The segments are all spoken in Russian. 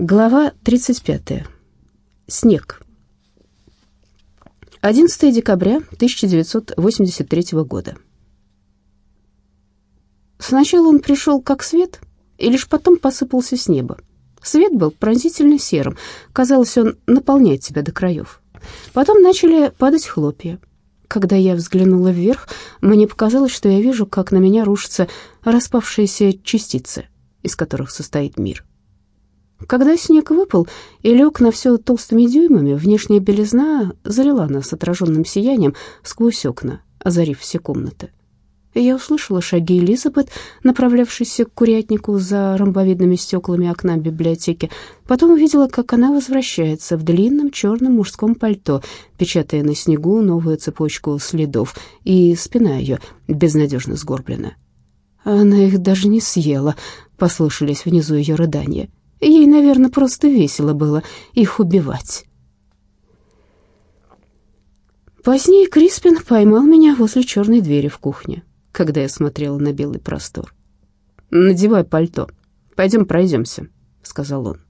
Глава 35. Снег. 11 декабря 1983 года. Сначала он пришел как свет, и лишь потом посыпался с неба. Свет был пронзительно серым, казалось, он наполняет тебя до краев. Потом начали падать хлопья. Когда я взглянула вверх, мне показалось, что я вижу, как на меня рушатся распавшиеся частицы, из которых состоит мир. Когда снег выпал и лег на все толстыми дюймами, внешняя белизна залила нас отраженным сиянием сквозь окна, озарив все комнаты. Я услышала шаги Элизабет, направлявшейся к курятнику за ромбовидными стеклами окна библиотеки. Потом увидела, как она возвращается в длинном черном мужском пальто, печатая на снегу новую цепочку следов, и спина ее безнадежно сгорблена. Она их даже не съела, послышались внизу ее рыдания. Ей, наверное, просто весело было их убивать. Позднее Криспин поймал меня возле черной двери в кухне, когда я смотрела на белый простор. «Надевай пальто. Пойдем пройдемся», — сказал он.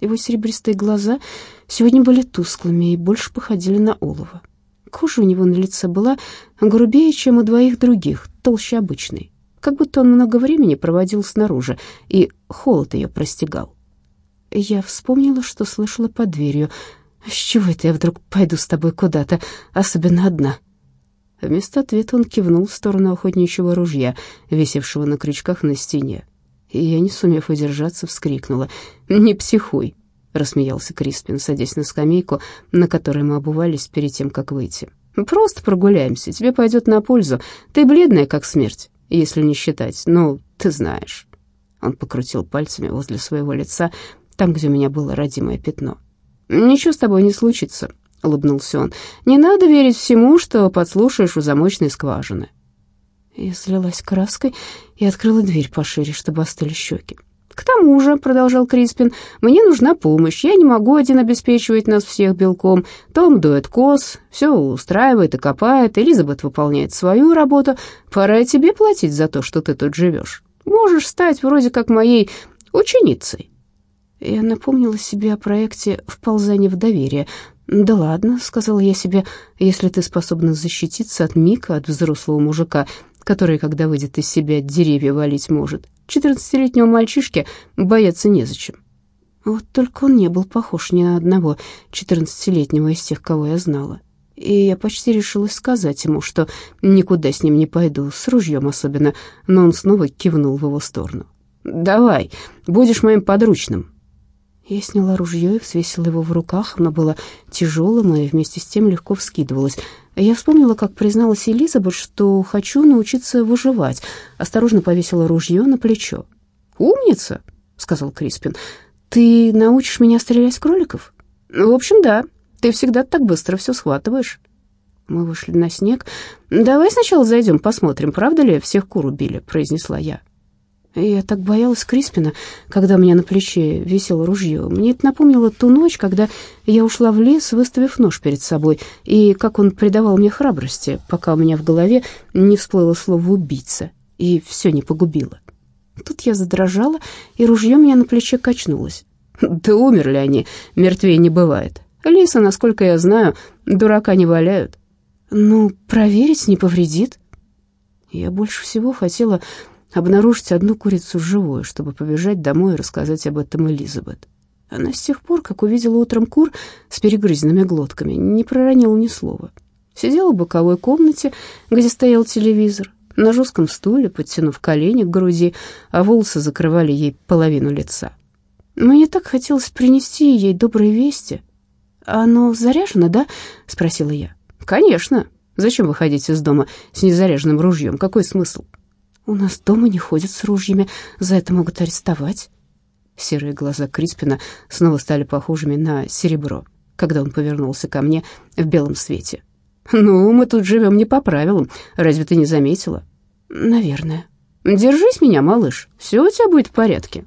Его серебристые глаза сегодня были тусклыми и больше походили на олово. Кожа у него на лице была грубее, чем у двоих других, толще обычной как будто он много времени проводил снаружи, и холод ее простигал. Я вспомнила, что слышала под дверью. «С чего это я вдруг пойду с тобой куда-то, особенно одна?» Вместо ответа он кивнул в сторону охотничьего ружья, висевшего на крючках на стене. И я, не сумев удержаться, вскрикнула. «Не психуй!» — рассмеялся Криспин, садясь на скамейку, на которой мы обувались перед тем, как выйти. «Просто прогуляемся, тебе пойдет на пользу. Ты бледная, как смерть если не считать, ну, ты знаешь». Он покрутил пальцами возле своего лица, там, где у меня было родимое пятно. «Ничего с тобой не случится», — улыбнулся он. «Не надо верить всему, что подслушаешь у замочной скважины». Я слилась краской и открыла дверь пошире, чтобы остыли щеки. «К тому же», — продолжал Криспин, — «мне нужна помощь. Я не могу один обеспечивать нас всех белком. Том дует коз, все устраивает и копает. Элизабет выполняет свою работу. Пора тебе платить за то, что ты тут живешь. Можешь стать вроде как моей ученицей». Я напомнила себе о проекте «Вползание в доверие». «Да ладно», — сказала я себе, — «если ты способна защититься от Мика, от взрослого мужика, который, когда выйдет из себя, деревья валить может. Четырнадцатилетнего мальчишки бояться незачем. Вот только он не был похож ни на одного четырнадцатилетнего из тех, кого я знала. И я почти решилась сказать ему, что никуда с ним не пойду, с ружьем особенно, но он снова кивнул в его сторону. «Давай, будешь моим подручным», я сняла ружье и взвесила его в руках. Оно было тяжелым и вместе с тем легко вскидывалось. Я вспомнила, как призналась Элизабет, что хочу научиться выживать. Осторожно повесила ружье на плечо. «Умница», — сказал Криспин. «Ты научишь меня стрелять в кроликов?» «В общем, да. Ты всегда так быстро все схватываешь». Мы вышли на снег. «Давай сначала зайдем, посмотрим, правда ли всех кур убили», — произнесла я. Я так боялась Криспина, когда у меня на плече висело ружье. Мне это напомнило ту ночь, когда я ушла в лес, выставив нож перед собой, и как он придавал мне храбрости, пока у меня в голове не всплыло слово «убийца», и все не погубило. Тут я задрожала, и ружье меня на плече качнулось. «Да умерли они, мертвее не бывает. Лиса, насколько я знаю, дурака не валяют». «Ну, проверить не повредит». Я больше всего хотела обнаружить одну курицу живую, чтобы побежать домой и рассказать об этом Элизабет. Она с тех пор, как увидела утром кур с перегрызенными глотками, не проронила ни слова. Сидела в боковой комнате, где стоял телевизор, на жестком стуле, подтянув колени к груди, а волосы закрывали ей половину лица. Мне так хотелось принести ей добрые вести. «Оно заряжено, да?» — спросила я. «Конечно. Зачем выходить из дома с незаряженным ружьем? Какой смысл?» У нас дома не ходят с ружьями, за это могут арестовать. Серые глаза Криспина снова стали похожими на серебро, когда он повернулся ко мне в белом свете. «Ну, мы тут живем не по правилам, разве ты не заметила?» «Наверное». «Держись меня, малыш, все у тебя будет в порядке».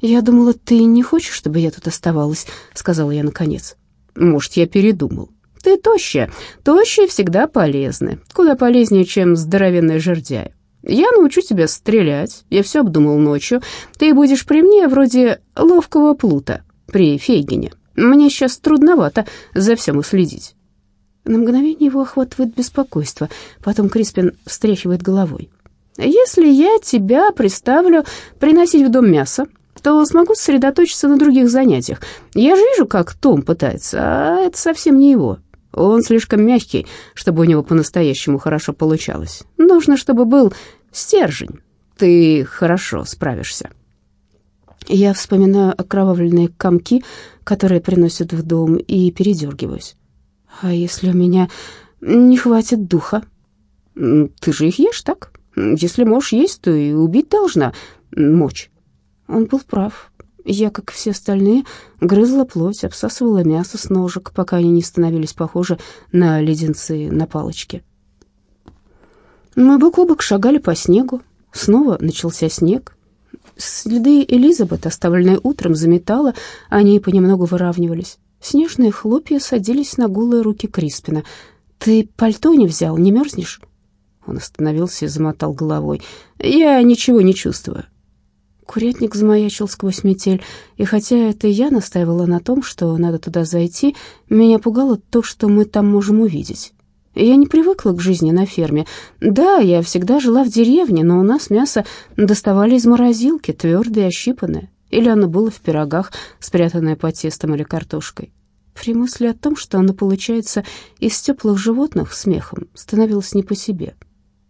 «Я думала, ты не хочешь, чтобы я тут оставалась», — сказала я наконец. «Может, я передумал. Ты тощая. Тощие всегда полезны. Куда полезнее, чем здоровенная жердяя. Я научу тебя стрелять, я все обдумал ночью. Ты будешь при мне вроде ловкого плута при Фейгине. Мне сейчас трудновато за всем уследить». На мгновение его охватывает беспокойство, потом Криспин встряхивает головой. «Если я тебя приставлю приносить в дом мясо, то смогу сосредоточиться на других занятиях. Я же вижу, как Том пытается, а это совсем не его. Он слишком мягкий, чтобы у него по-настоящему хорошо получалось. Нужно, чтобы был стержень. Ты хорошо справишься». Я вспоминаю окровавленные комки, которые приносят в дом, и передергиваюсь. А если у меня не хватит духа? Ты же их ешь, так? Если можешь есть, то и убить должна мочь. Он был прав. Я, как и все остальные, грызла плоть, обсасывала мясо с ножек, пока они не становились похожи на леденцы на палочке. Мы бок о бок шагали по снегу. Снова начался снег. Следы Элизабет, оставленные утром, заметала, они понемногу выравнивались. Снежные хлопья садились на голые руки Криспина. «Ты пальто не взял, не мерзнешь?» Он остановился и замотал головой. «Я ничего не чувствую». Курятник замаячил сквозь метель, и хотя это я настаивала на том, что надо туда зайти, меня пугало то, что мы там можем увидеть. Я не привыкла к жизни на ферме. Да, я всегда жила в деревне, но у нас мясо доставали из морозилки, твердое и ощипанное. Или оно было в пирогах, спрятанное под тестом или картошкой. При мысли о том, что оно получается из теплых животных, смехом становилось не по себе.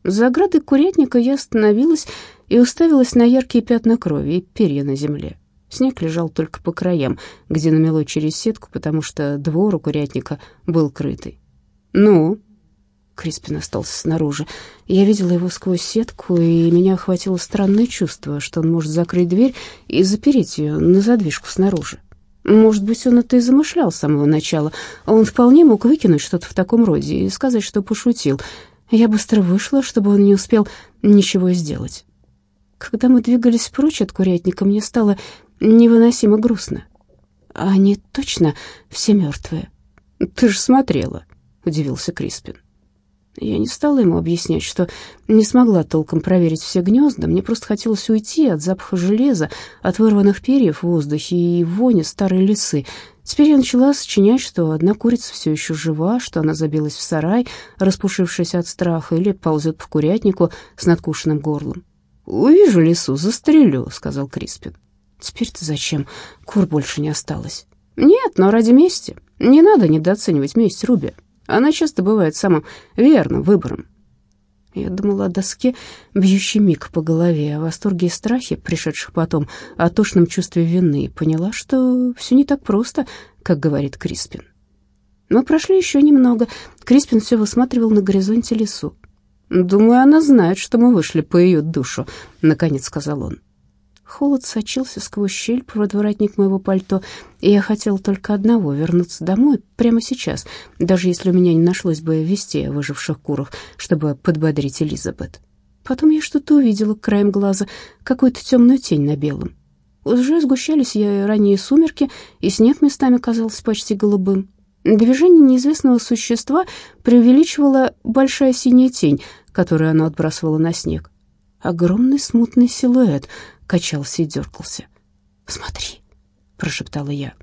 За оградой курятника я остановилась и уставилась на яркие пятна крови и перья на земле. Снег лежал только по краям, где намело через сетку, потому что двор у курятника был крытый. «Ну?» Криспин остался снаружи. Я видела его сквозь сетку, и меня охватило странное чувство, что он может закрыть дверь и запереть ее на задвижку снаружи. Может быть, он это и замышлял с самого начала. Он вполне мог выкинуть что-то в таком роде и сказать, что пошутил. Я быстро вышла, чтобы он не успел ничего сделать. Когда мы двигались прочь от курятника, мне стало невыносимо грустно. Они точно все мертвые. «Ты же смотрела», — удивился Криспин. Я не стала ему объяснять, что не смогла толком проверить все гнезда. Мне просто хотелось уйти от запаха железа, от вырванных перьев в воздухе и вони старой лисы. Теперь я начала сочинять, что одна курица все еще жива, что она забилась в сарай, распушившись от страха, или ползет по курятнику с надкушенным горлом. «Увижу лису, застрелю», — сказал Криспин. «Теперь-то зачем? Кур больше не осталось». «Нет, но ради мести. Не надо недооценивать месть Руби. Она часто бывает самым верным выбором. Я думала о доске, бьющей миг по голове, о восторге и страхе, пришедших потом, о тошном чувстве вины, и поняла, что все не так просто, как говорит Криспин. Мы прошли еще немного. Криспин все высматривал на горизонте лесу. «Думаю, она знает, что мы вышли по ее душу», — наконец сказал он. Холод сочился сквозь щель под воротник моего пальто, и я хотела только одного — вернуться домой прямо сейчас, даже если у меня не нашлось бы вести о выживших курах, чтобы подбодрить Элизабет. Потом я что-то увидела краем глаза, какую-то темную тень на белом. Уже сгущались я ранние сумерки, и снег местами казался почти голубым. Движение неизвестного существа преувеличивала большая синяя тень, которую оно отбрасывало на снег. Огромный смутный силуэт, качался и дергался. «Смотри», — прошептала я.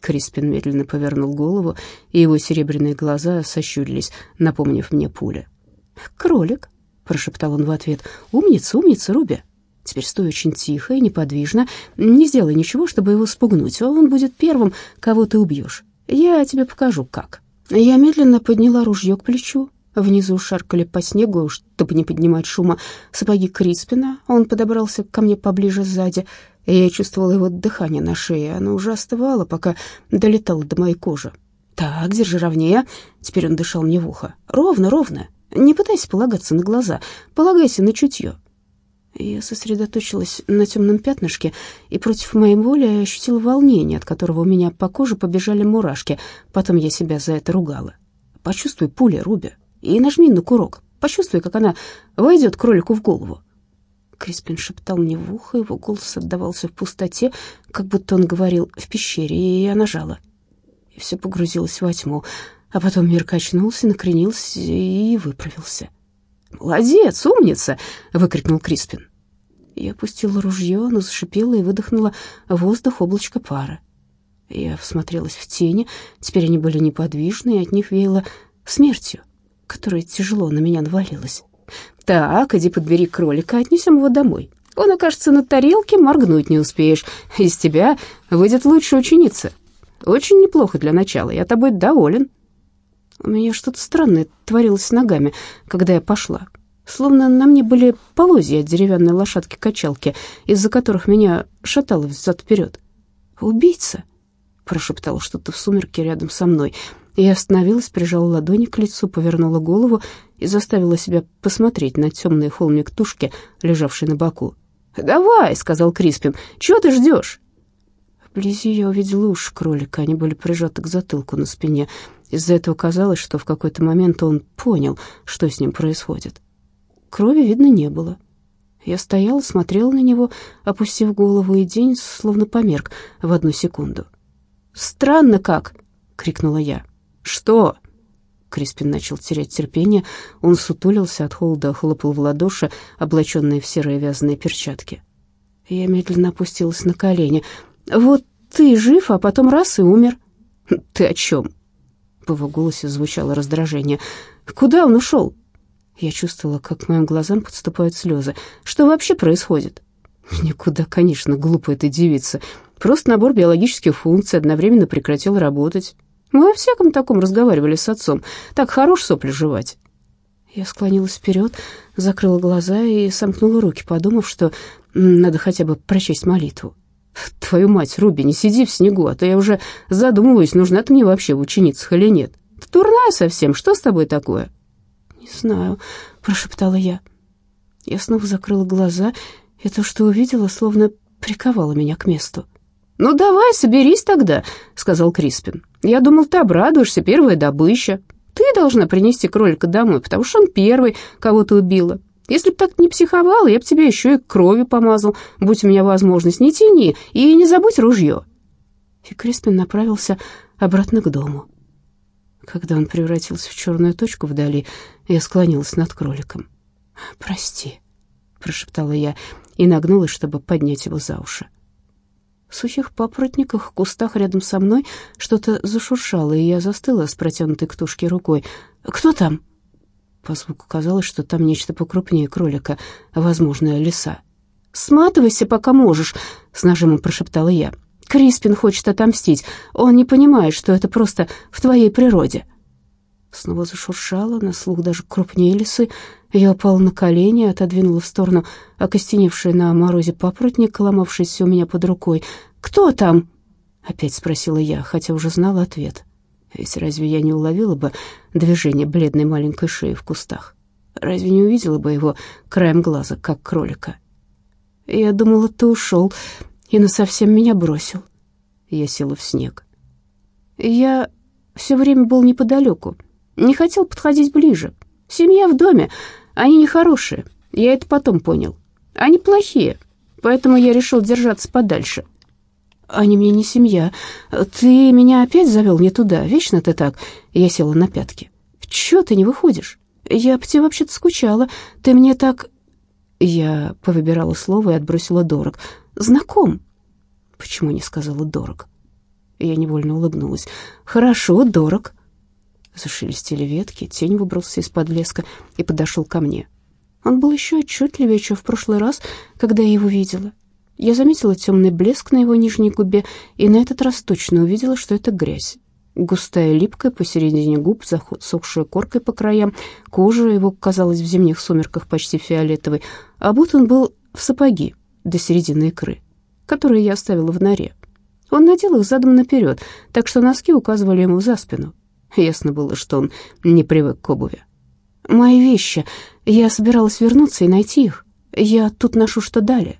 Криспин медленно повернул голову, и его серебряные глаза сощурились, напомнив мне пуля. «Кролик», — прошептал он в ответ. «Умница, умница, Руби. Теперь стой очень тихо и неподвижно. Не сделай ничего, чтобы его спугнуть. Он будет первым, кого ты убьешь. Я тебе покажу, как». Я медленно подняла ружье к плечу, Внизу шаркали по снегу, чтобы не поднимать шума, сапоги Криспина. Он подобрался ко мне поближе сзади, я чувствовала его дыхание на шее. Оно уже остывало, пока долетало до моей кожи. «Так, держи ровнее». Теперь он дышал мне в ухо. «Ровно, ровно. Не пытайся полагаться на глаза. Полагайся на чутье». Я сосредоточилась на темном пятнышке и против моей воли ощутила волнение, от которого у меня по коже побежали мурашки. Потом я себя за это ругала. «Почувствуй пули, Руби и нажми на курок. Почувствуй, как она войдет кролику в голову». Криспин шептал мне в ухо, его голос отдавался в пустоте, как будто он говорил в пещере, и я нажала. И все погрузилось во тьму, а потом мир качнулся, накренился и выправился. «Молодец, умница!» — выкрикнул Криспин. Я опустила ружье, оно зашипело и выдохнуло воздух облачко пара. Я всмотрелась в тени, теперь они были неподвижны, и от них веяло смертью, которая тяжело на меня навалилась. «Так, иди подбери кролика, отнесем его домой. Он окажется на тарелке, моргнуть не успеешь. Из тебя выйдет лучшая ученица. Очень неплохо для начала, я тобой доволен». У меня что-то странное творилось с ногами, когда я пошла. Словно на мне были полозья от деревянной лошадки-качалки, из-за которых меня шатало взад-вперед. «Убийца!» — прошептал что-то в сумерке рядом со мной. Я остановилась, прижала ладони к лицу, повернула голову и заставила себя посмотреть на темный холмик тушки, лежавший на боку. «Давай!» — сказал Криспин. «Чего ты ждешь?» Вблизи я увидела уши кролика, они были прижаты к затылку на спине. Из-за этого казалось, что в какой-то момент он понял, что с ним происходит. Крови видно не было. Я стояла, смотрела на него, опустив голову, и день словно померк в одну секунду. «Странно как!» — крикнула я. «Что?» Криспин начал терять терпение. Он сутулился от холода, хлопал в ладоши, облаченные в серые вязаные перчатки. Я медленно опустилась на колени. «Вот ты жив, а потом раз и умер». «Ты о чем?» В его голосе звучало раздражение. «Куда он ушел?» Я чувствовала, как к моим глазам подступают слезы. «Что вообще происходит?» «Никуда, конечно, глупая эта девица. Просто набор биологических функций одновременно прекратил работать. Мы о всяком таком разговаривали с отцом. Так хорош сопли жевать». Я склонилась вперед, закрыла глаза и сомкнула руки, подумав, что надо хотя бы прочесть молитву. «Твою мать, Руби, не сиди в снегу, а то я уже задумываюсь, нужна ты мне вообще в ученицах или нет. Ты дурная совсем, что с тобой такое?» «Не знаю», — прошептала я. Я снова закрыла глаза, и то, что увидела, словно приковало меня к месту. «Ну давай, соберись тогда», — сказал Криспин. «Я думал, ты обрадуешься, первая добыча. Ты должна принести кролика домой, потому что он первый, кого ты убила. Если б так не психовала, я бы тебя еще и кровью помазал, будь у меня возможность. Не тяни и не забудь ружье». И Криспин направился обратно к дому. Когда он превратился в черную точку вдали, я склонилась над кроликом. «Прости», — прошептала я и нагнулась, чтобы поднять его за уши. В сухих папоротниках, кустах рядом со мной что-то зашуршало, и я застыла с протянутой к тушке рукой. «Кто там?» По звуку казалось, что там нечто покрупнее кролика, возможно, лиса. «Сматывайся, пока можешь», — с нажимом прошептала я. «Криспин хочет отомстить. Он не понимает, что это просто в твоей природе». Снова зашуршало, на слух даже крупнее лисы. Я упала на колени, отодвинула в сторону окостеневший на морозе папоротник, ломавшийся у меня под рукой. «Кто там?» — опять спросила я, хотя уже знала ответ. Ведь разве я не уловила бы движение бледной маленькой шеи в кустах? Разве не увидела бы его краем глаза, как кролика? Я думала, ты ушел и насовсем меня бросил. Я села в снег. Я все время был неподалеку, не хотел подходить ближе. Семья в доме, они нехорошие, я это потом понял. Они плохие, поэтому я решил держаться подальше. Они мне не семья. Ты меня опять завел не туда, вечно ты так. Я села на пятки. Чего ты не выходишь? Я по тебе вообще-то скучала. Ты мне так... Я повыбирала слово и отбросила дорог. Знаком. Почему не сказала дорог? Я невольно улыбнулась. Хорошо, дорог. Зашелестели ветки, тень выбрался из-под леска и подошел ко мне. Он был еще отчетливее, чем в прошлый раз, когда я его видела. Я заметила темный блеск на его нижней губе и на этот раз точно увидела, что это грязь. Густая липкая посередине губ, засохшая коркой по краям, кожа его казалась в зимних сумерках почти фиолетовой, а будто он был в сапоги до середины икры, которые я оставила в норе. Он надел их задом наперед, так что носки указывали ему за спину. Ясно было, что он не привык к обуви. «Мои вещи. Я собиралась вернуться и найти их. Я тут ношу, что дали».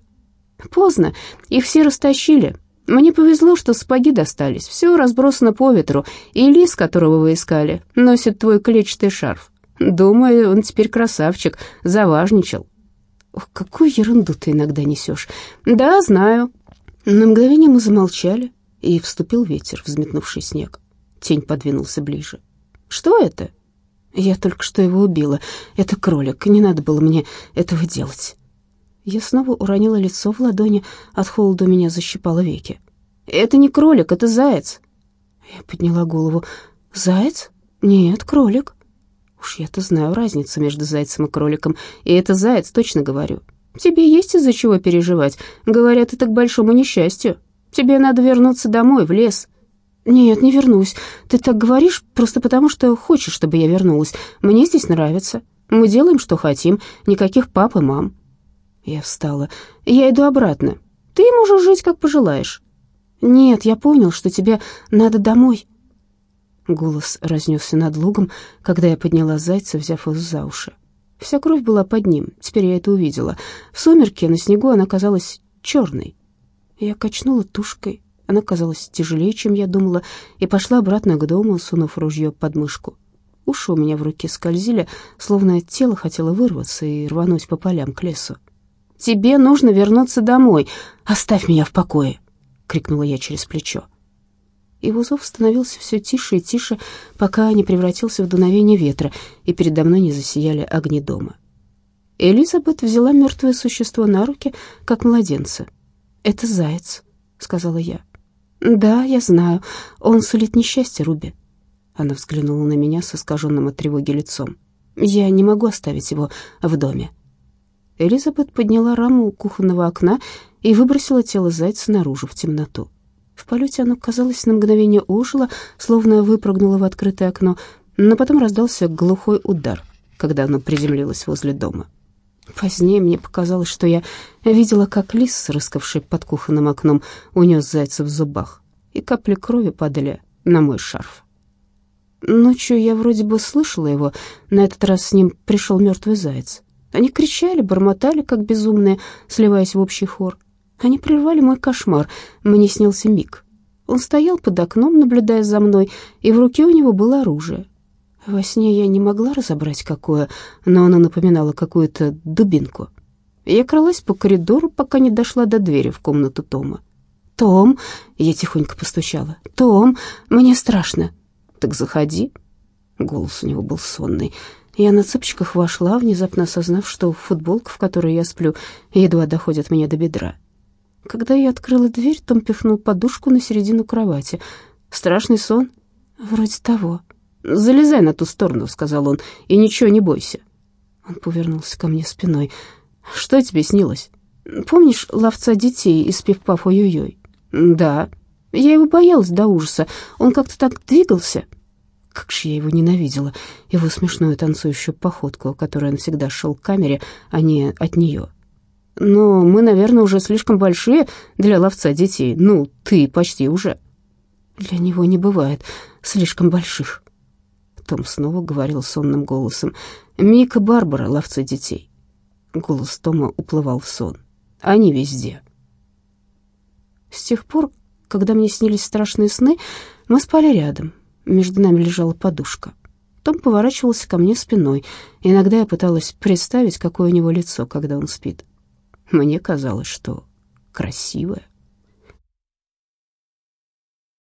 «Поздно. Их все растащили. Мне повезло, что сапоги достались. Все разбросано по ветру, и лис, которого вы искали, носит твой клетчатый шарф. Думаю, он теперь красавчик, заважничал». «Ох, какую ерунду ты иногда несешь». «Да, знаю». На мгновение мы замолчали, и вступил ветер, взметнувший снег. Тень подвинулся ближе. «Что это?» Я только что его убила. Это кролик, не надо было мне этого делать. Я снова уронила лицо в ладони, от холода меня защипало веки. «Это не кролик, это заяц!» Я подняла голову. «Заяц? Нет, кролик». Уж я-то знаю разницу между зайцем и кроликом, и это заяц, точно говорю. Тебе есть из-за чего переживать. Говорят, это к большому несчастью. Тебе надо вернуться домой, в лес». «Нет, не вернусь. Ты так говоришь просто потому, что хочешь, чтобы я вернулась. Мне здесь нравится. Мы делаем, что хотим. Никаких пап и мам». Я встала. «Я иду обратно. Ты можешь жить, как пожелаешь». «Нет, я понял, что тебе надо домой». Голос разнесся над лугом, когда я подняла зайца, взяв его за уши. Вся кровь была под ним, теперь я это увидела. В сумерке на снегу она казалась черной. Я качнула тушкой, она казалась тяжелее, чем я думала, и пошла обратно к дому, сунув ружье под мышку. Уши у меня в руке скользили, словно тело хотело вырваться и рвануть по полям к лесу. «Тебе нужно вернуться домой. Оставь меня в покое!» — крикнула я через плечо. Его зов становился все тише и тише, пока не превратился в дуновение ветра, и передо мной не засияли огни дома. Элизабет взяла мертвое существо на руки, как младенца. «Это заяц», — сказала я. «Да, я знаю. Он сулит несчастье, Руби». Она взглянула на меня с искаженным от тревоги лицом. «Я не могу оставить его в доме». Элизабет подняла раму кухонного окна и выбросила тело зайца наружу в темноту. В полете оно, казалось, на мгновение ожило, словно выпрыгнуло в открытое окно, но потом раздался глухой удар, когда оно приземлилось возле дома. Позднее мне показалось, что я видела, как лис, рыскавший под кухонным окном, унес зайца в зубах, и капли крови падали на мой шарф. Ночью я вроде бы слышала его, на этот раз с ним пришел мертвый заяц. Они кричали, бормотали, как безумные, сливаясь в общий хор. Они прервали мой кошмар. Мне снился миг. Он стоял под окном, наблюдая за мной, и в руке у него было оружие. Во сне я не могла разобрать, какое, но оно напоминало какую-то дубинку. Я кралась по коридору, пока не дошла до двери в комнату Тома. «Том!» — я тихонько постучала. «Том, мне страшно». «Так заходи». Голос у него был сонный. Я на цыпочках вошла, внезапно осознав, что футболка, в которой я сплю, едва доходит мне до бедра. Когда я открыла дверь, Том пихнул подушку на середину кровати. «Страшный сон?» «Вроде того». «Залезай на ту сторону», — сказал он, — «и ничего не бойся». Он повернулся ко мне спиной. «Что тебе снилось?» «Помнишь ловца детей из пивпаф ой-ой-ой?» «Да». «Я его боялась до ужаса. Он как-то так двигался». Как же я его ненавидела, его смешную танцующую походку, которой он всегда шел к камере, а не от нее. Но мы, наверное, уже слишком большие для ловца детей. Ну, ты почти уже. Для него не бывает слишком больших. Том снова говорил сонным голосом. Мика Барбара, ловцы детей. Голос Тома уплывал в сон. Они везде. С тех пор, когда мне снились страшные сны, мы спали рядом. Между нами лежала подушка. Том поворачивался ко мне спиной. Иногда я пыталась представить, какое у него лицо, когда он спит. Мне казалось, что красивая.